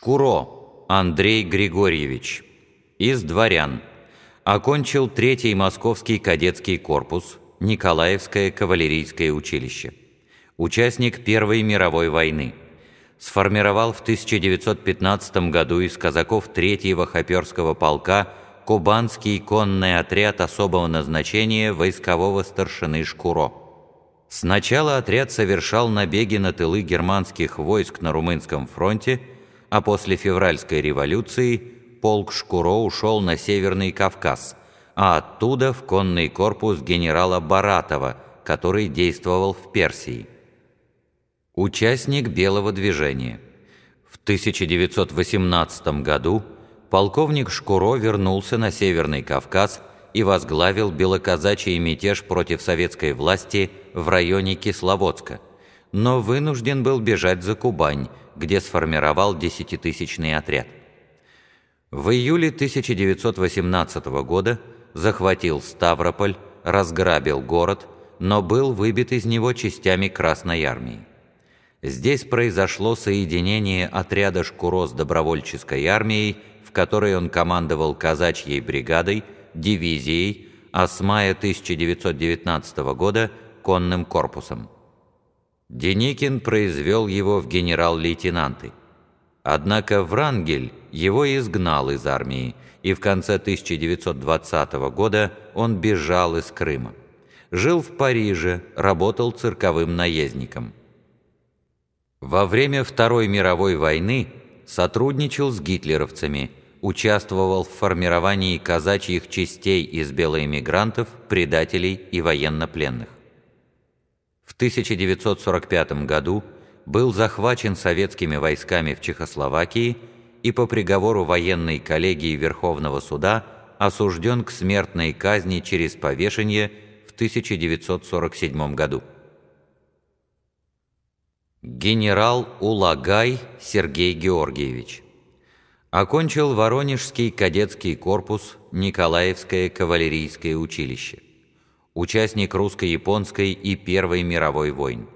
Шкуро Андрей Григорьевич. Из дворян. Окончил Третий Московский кадетский корпус, Николаевское кавалерийское училище. Участник Первой мировой войны. Сформировал в 1915 году из казаков Третьего хоперского полка Кубанский конный отряд особого назначения войскового старшины Шкуро. Сначала отряд совершал набеги на тылы германских войск на Румынском фронте – а после февральской революции полк Шкуро ушел на Северный Кавказ, а оттуда в конный корпус генерала Баратова, который действовал в Персии. Участник Белого движения. В 1918 году полковник Шкуро вернулся на Северный Кавказ и возглавил белоказачий мятеж против советской власти в районе Кисловодска, но вынужден был бежать за Кубань, где сформировал десятитысячный отряд. В июле 1918 года захватил Ставрополь, разграбил город, но был выбит из него частями Красной Армии. Здесь произошло соединение отряда Шкуро с добровольческой армией, в которой он командовал казачьей бригадой, дивизией, а с мая 1919 года – конным корпусом. Деникин произвел его в генерал-лейтенанты. Однако Врангель его изгнал из армии, и в конце 1920 года он бежал из Крыма. Жил в Париже, работал цирковым наездником. Во время Второй мировой войны сотрудничал с гитлеровцами, участвовал в формировании казачьих частей из белоэмигрантов, предателей и военнопленных. В 1945 году был захвачен советскими войсками в Чехословакии и по приговору военной коллегии Верховного суда осужден к смертной казни через повешение в 1947 году. Генерал Улагай Сергей Георгиевич Окончил Воронежский кадетский корпус Николаевское кавалерийское училище участник русско-японской и Первой мировой войн.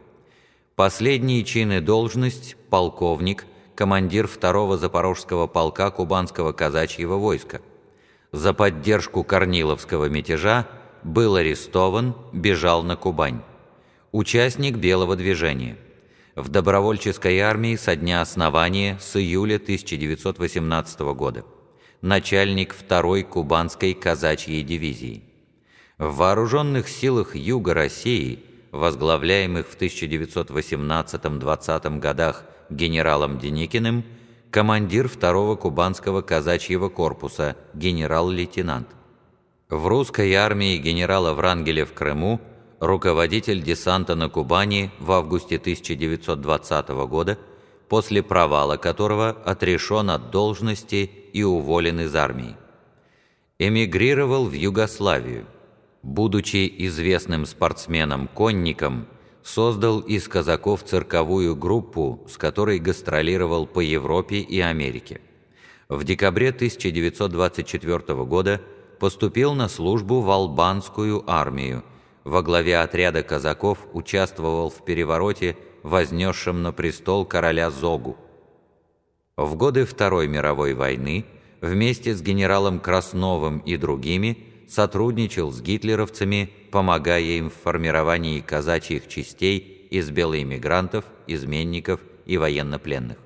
Последние чины должность – полковник, командир второго запорожского полка Кубанского казачьего войска. За поддержку Корниловского мятежа был арестован, бежал на Кубань. Участник Белого движения. В добровольческой армии со дня основания с июля 1918 года. Начальник второй Кубанской казачьей дивизии. В вооруженных силах Юга России, возглавляемых в 1918-20 годах генералом Деникиным, командир второго кубанского казачьего корпуса, генерал-лейтенант. В русской армии генерала Врангеля в Крыму, руководитель десанта на Кубани в августе 1920 года, после провала которого отрешен от должности и уволен из армии. Эмигрировал в Югославию – будучи известным спортсменом-конником, создал из казаков цирковую группу, с которой гастролировал по Европе и Америке. В декабре 1924 года поступил на службу в албанскую армию. Во главе отряда казаков участвовал в перевороте, вознесшем на престол короля Зогу. В годы Второй мировой войны вместе с генералом Красновым и другими – сотрудничал с гитлеровцами, помогая им в формировании казачьих частей из белоэмигрантов, изменников и военнопленных.